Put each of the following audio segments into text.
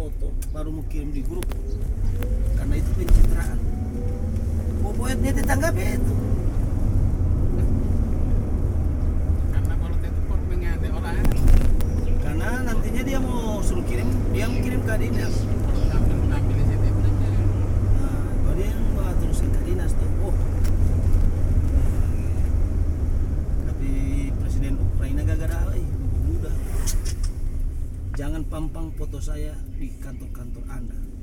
foto baru mau kirim di grup. Karena itu pencitraan. Pokoknya dia ditanggapi itu saya di kantor-kantor Anda.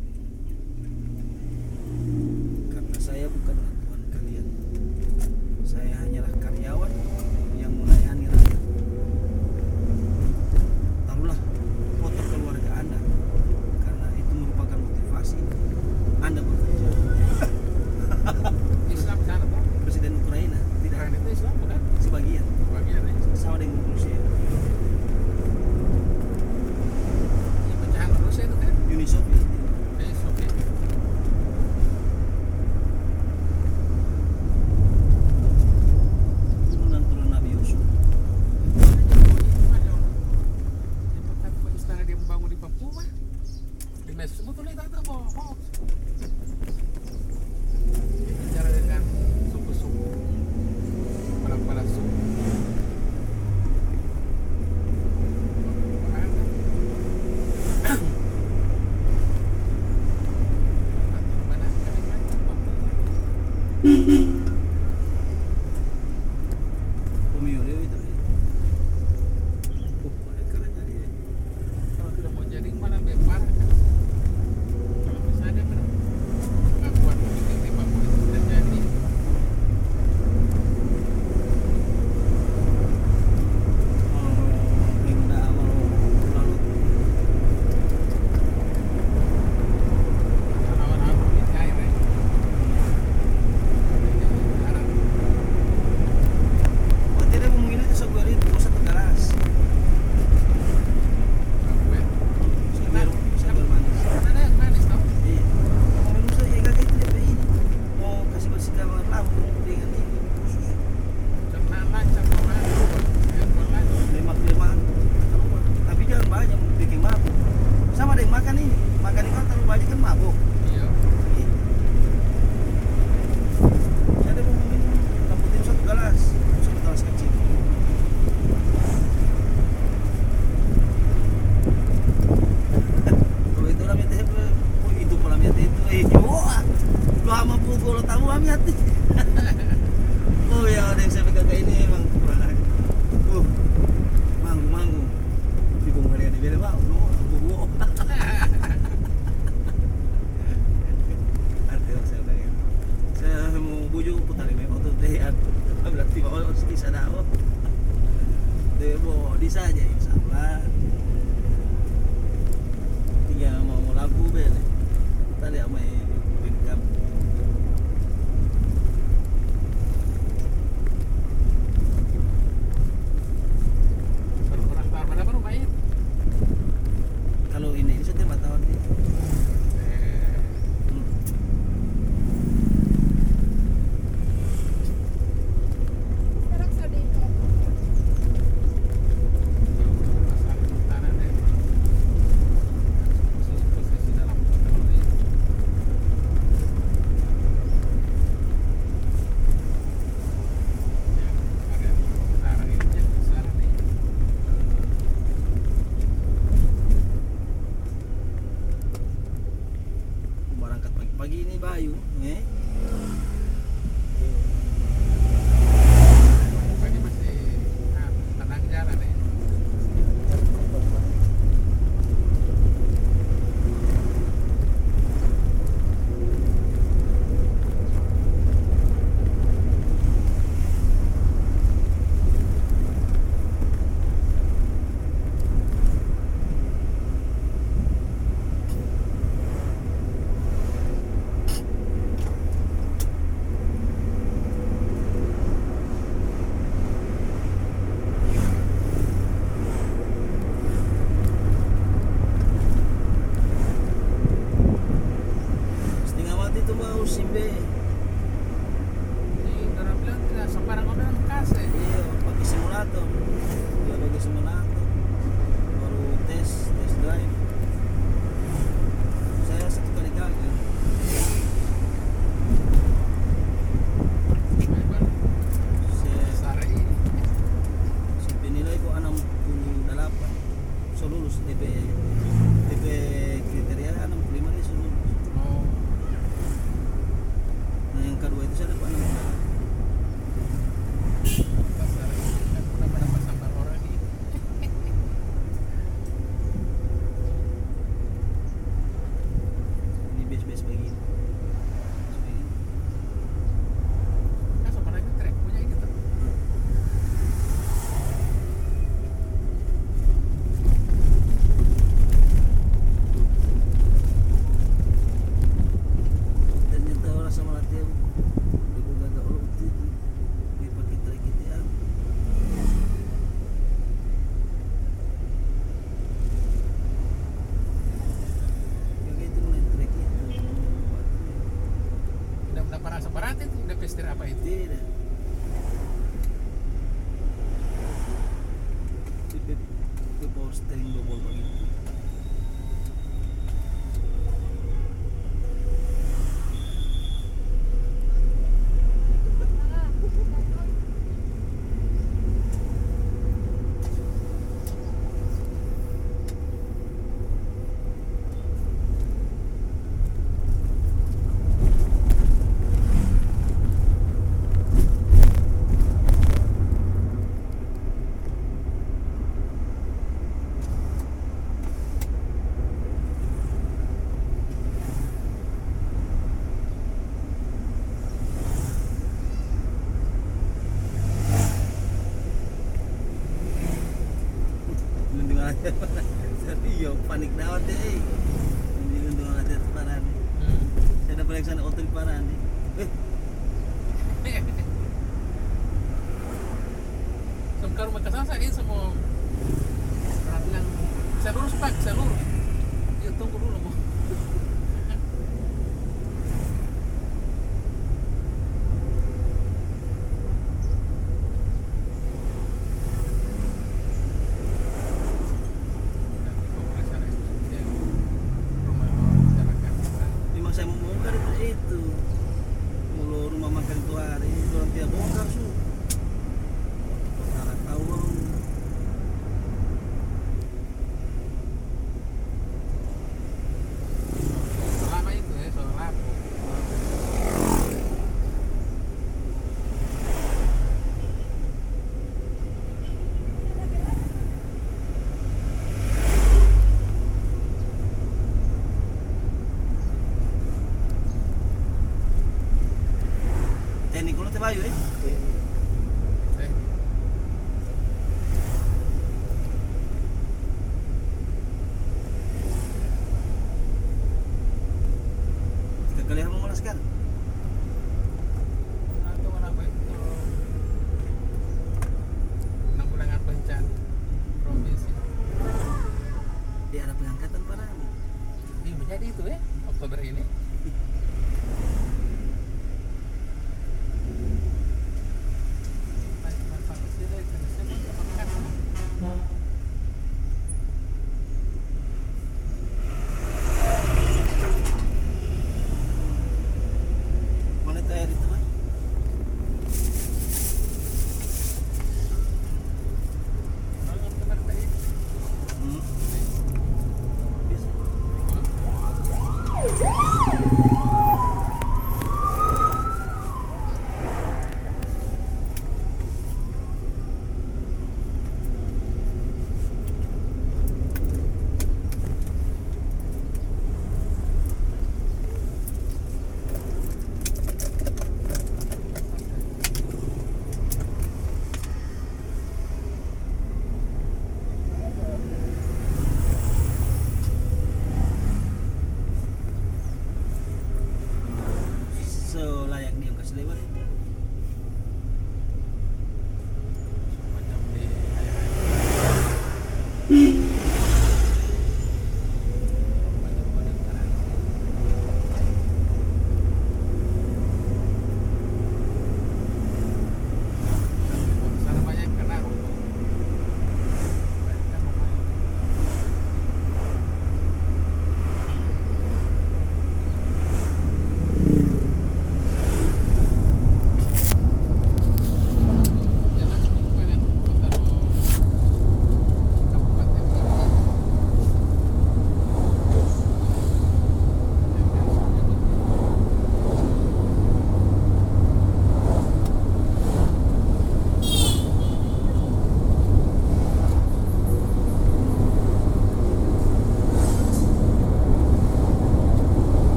Itu ya Oktober ini.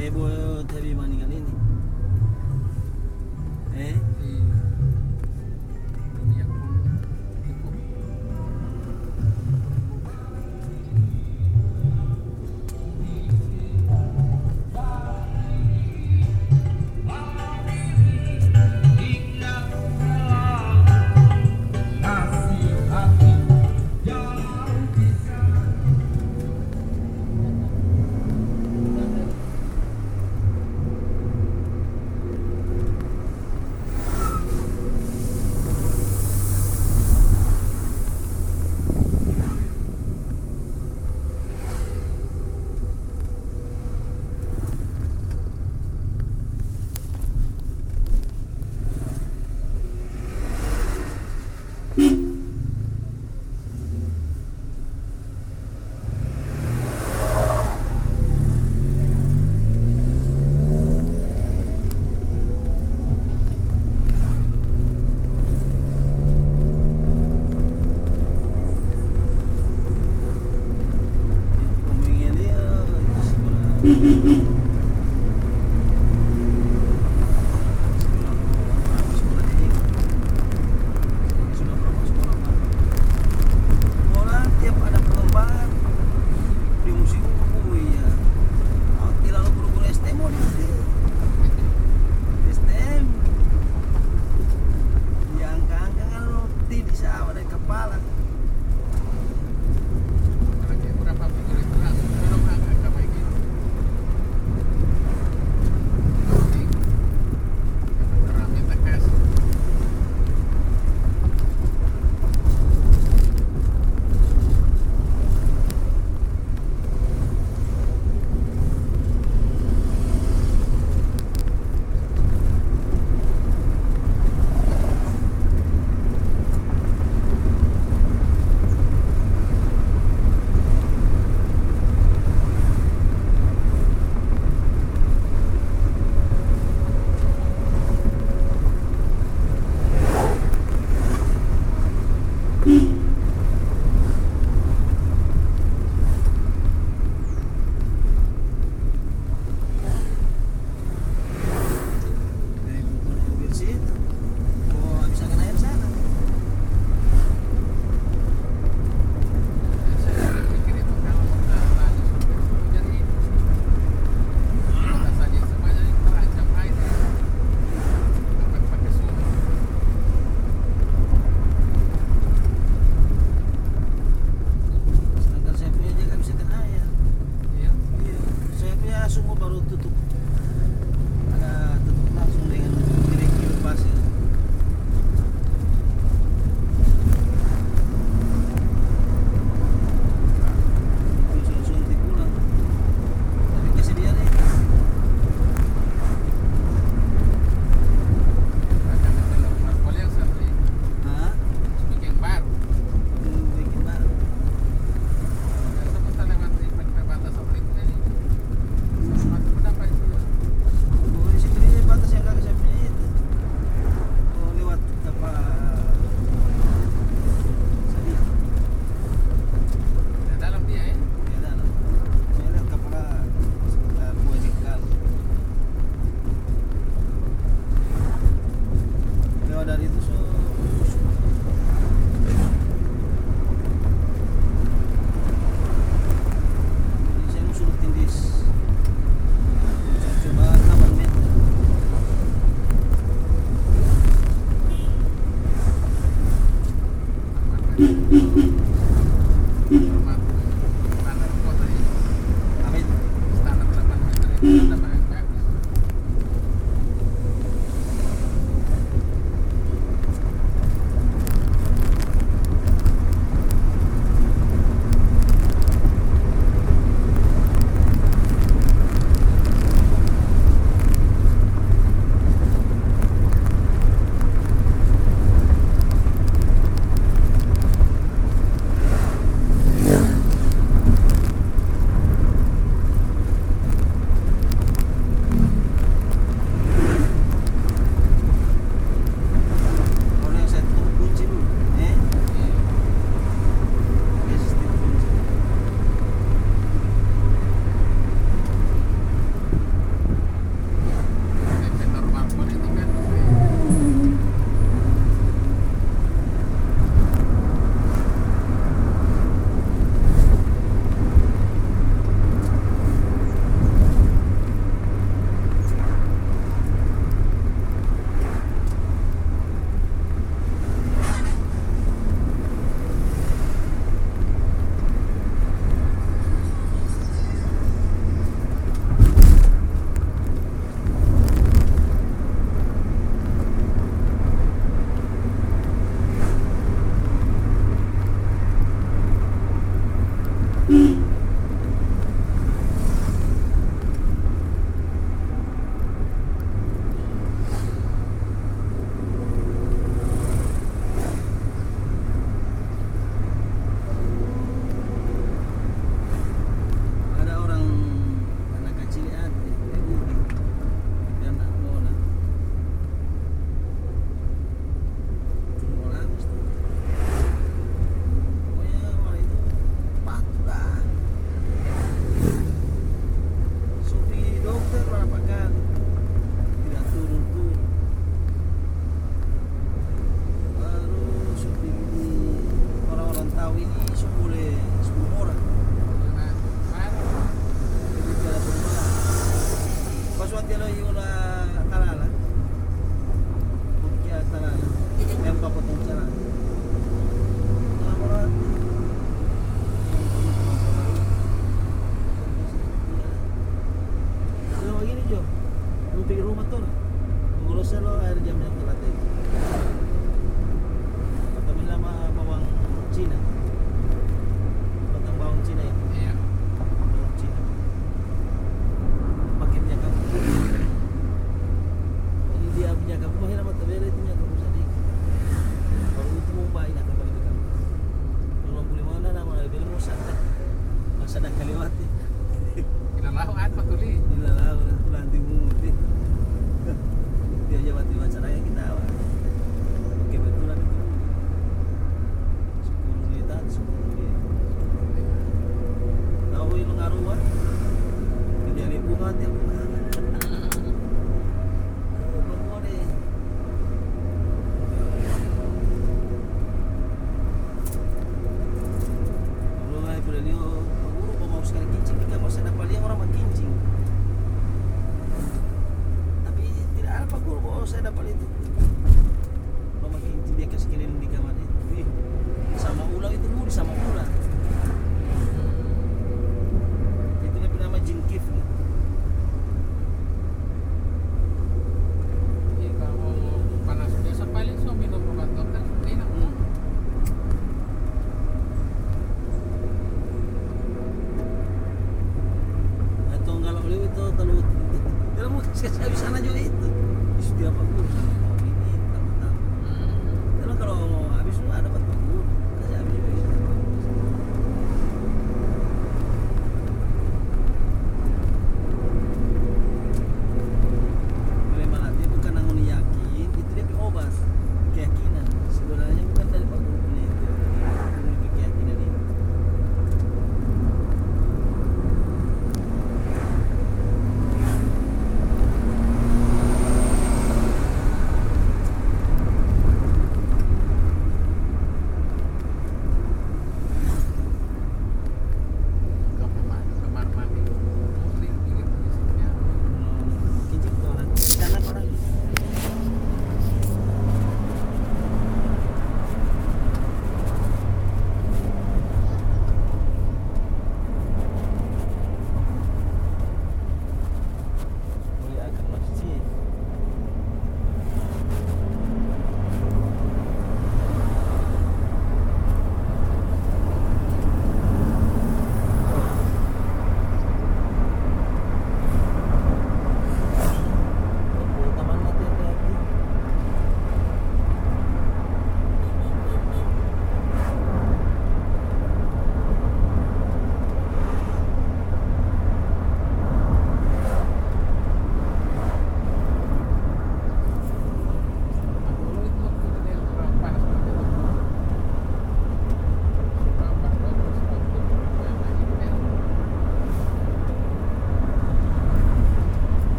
네 대보 대비 많이 가니?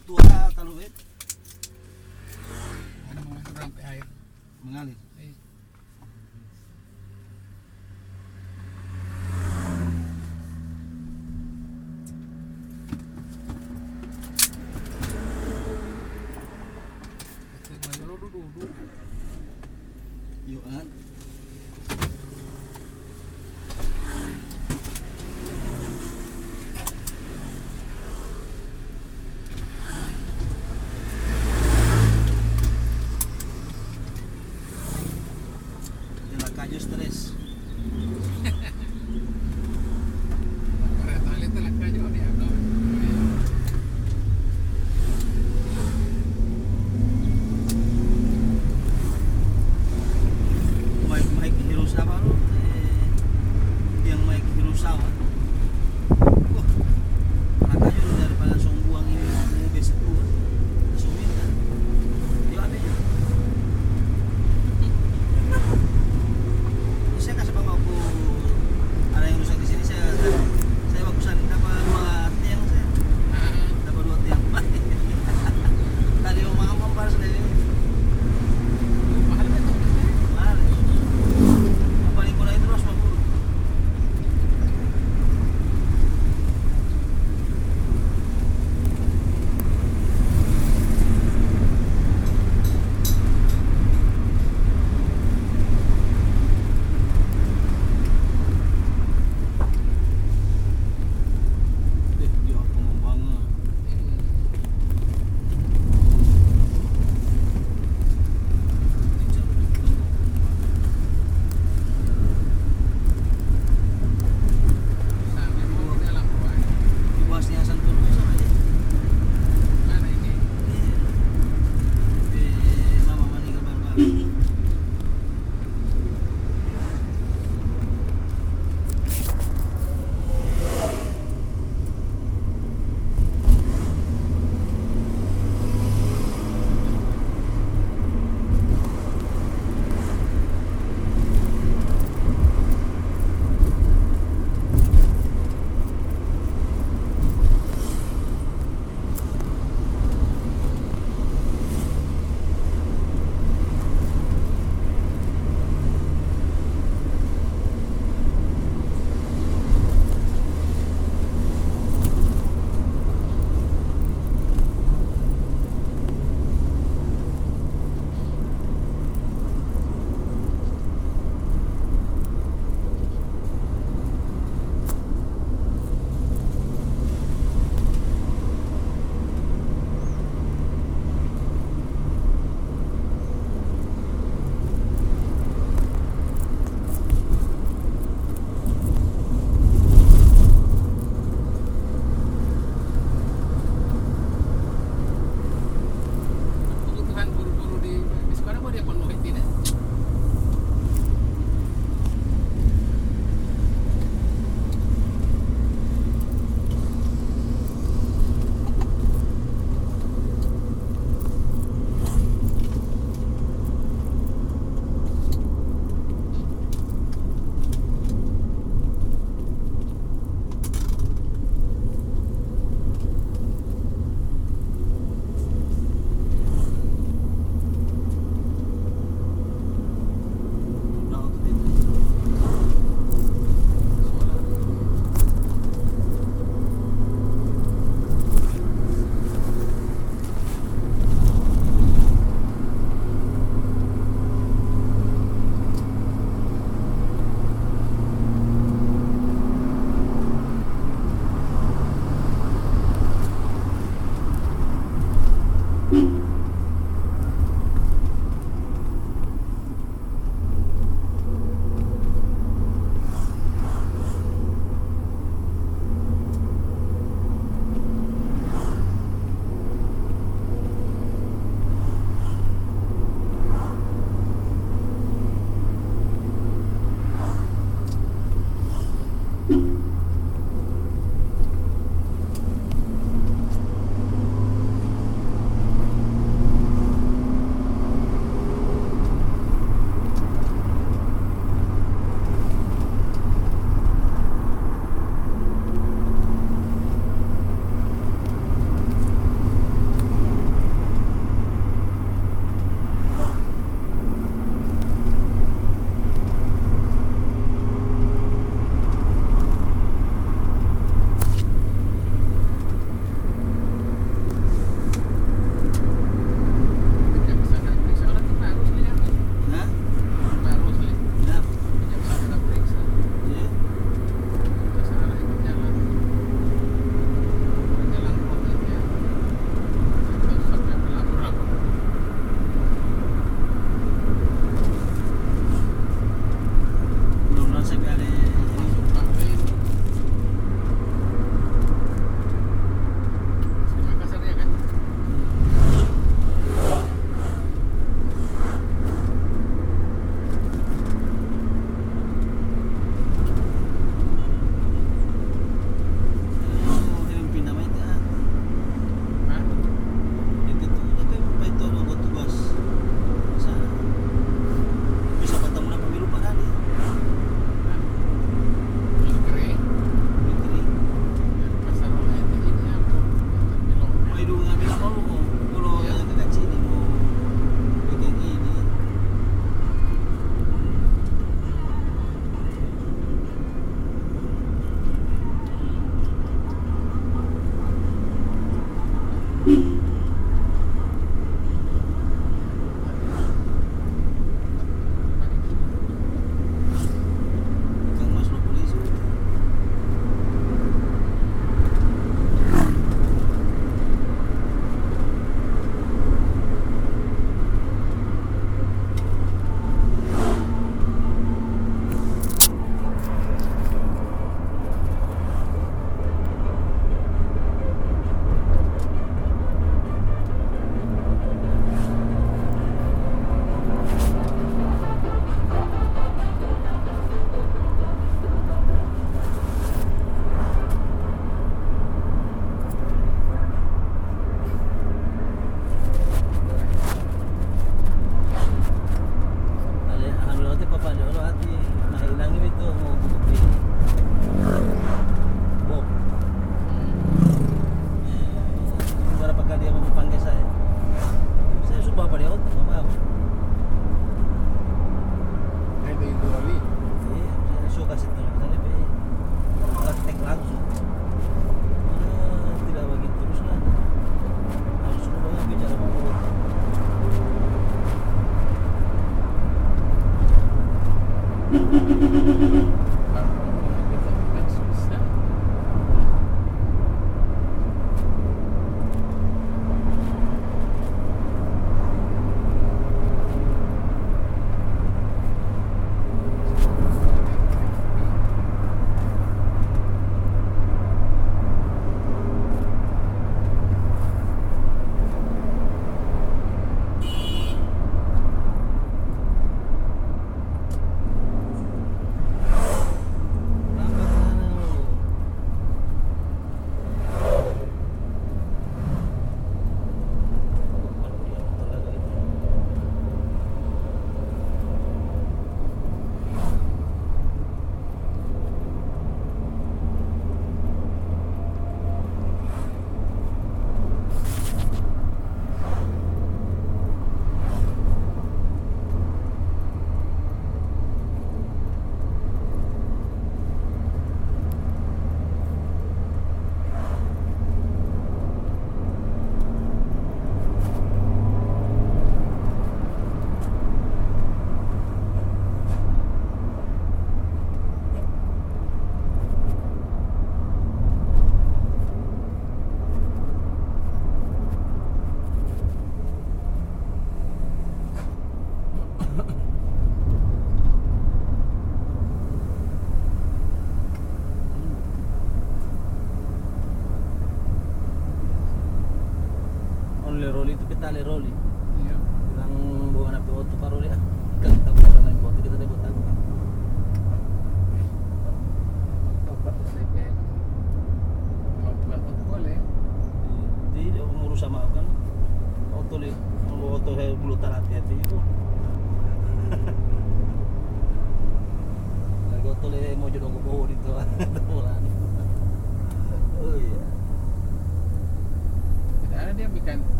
Tua kalau mau masuk sampai air. mengalir.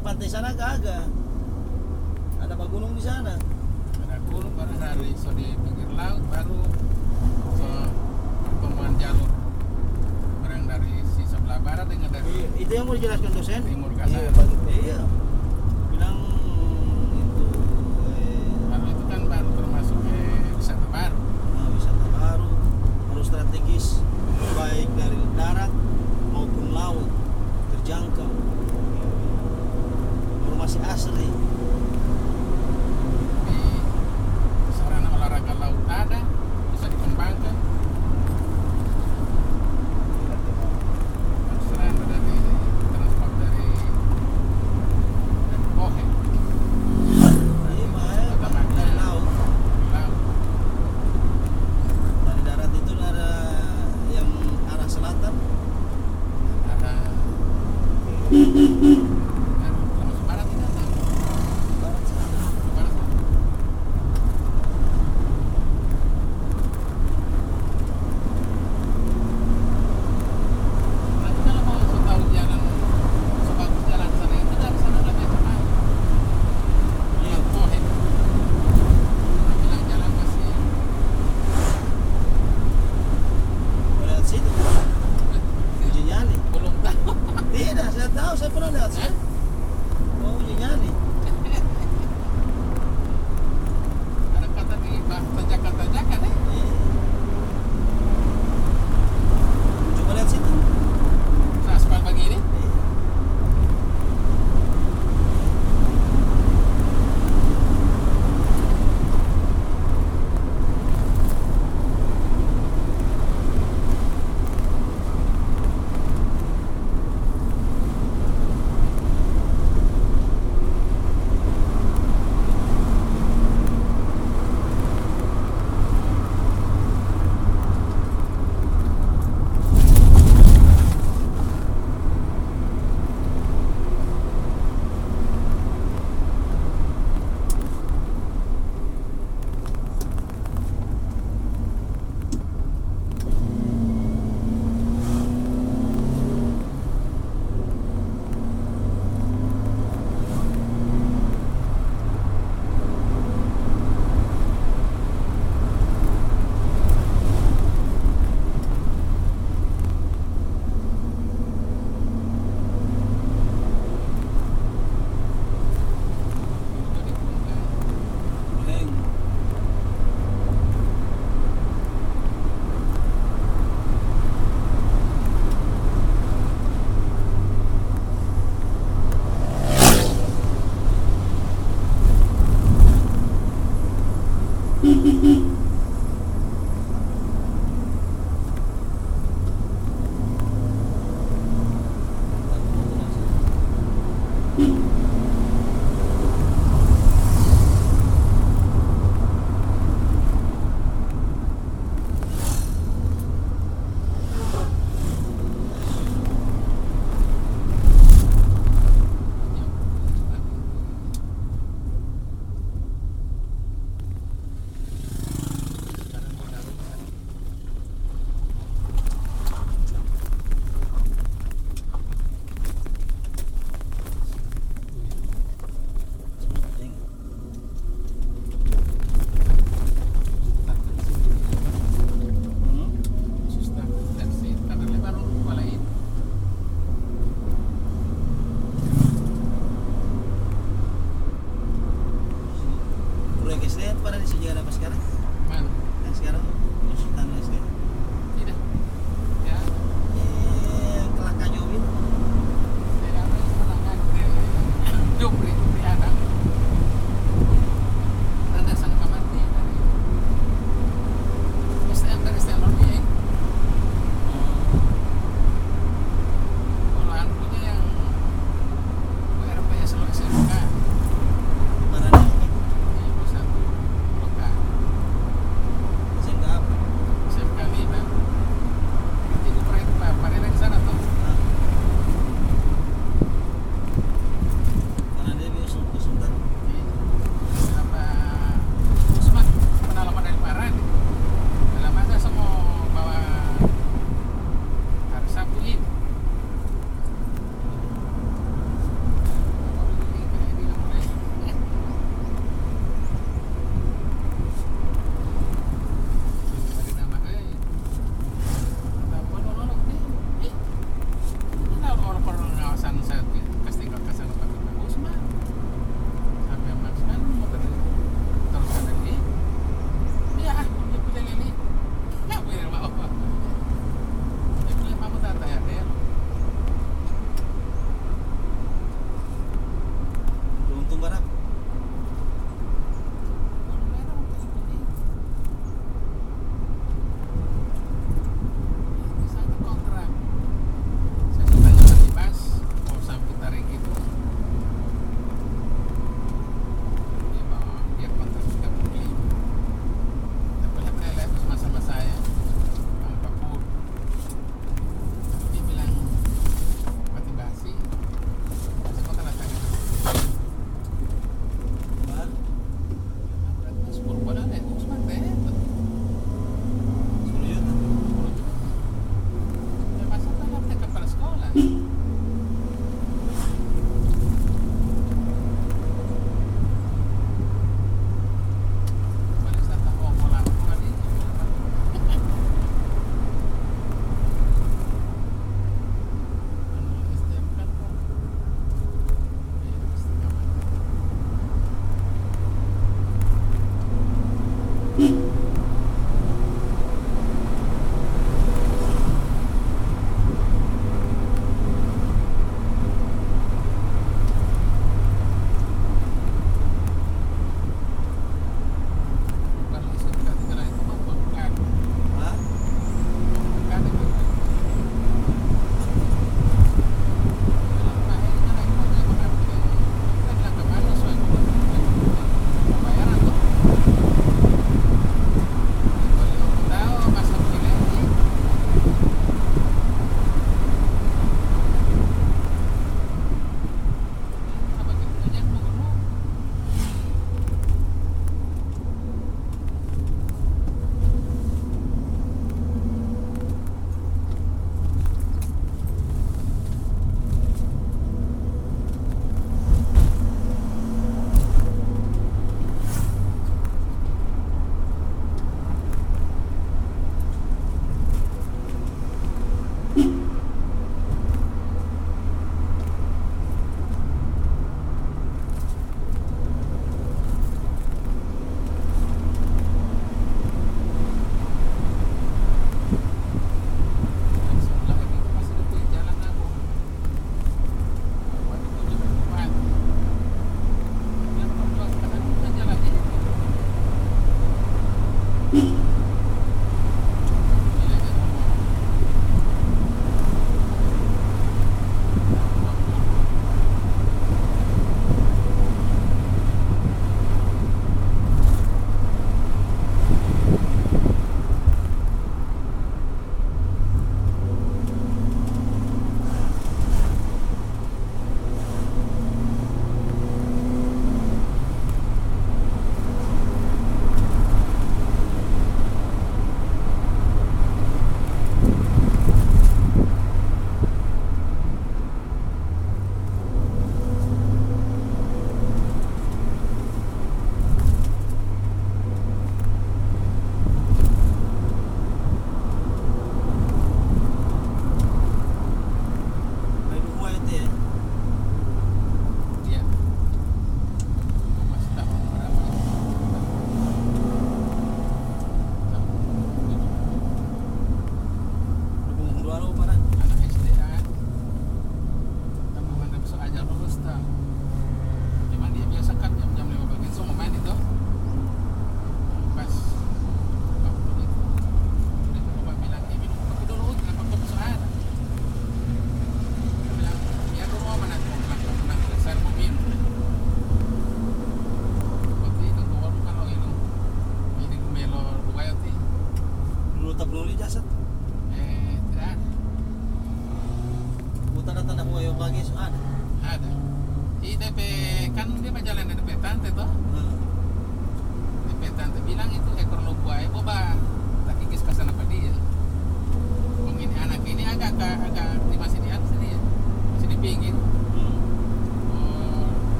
pantai sana kagak. Ada pegunung di sana? Ada gunung baru dari so di pinggir laut baru so pertemuan jalur. Berang dari si sebelah barat dengan dari itu yang mau dijelaskan dosen? Timur kasar iya, iya.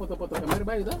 foto foto câmera vai dah?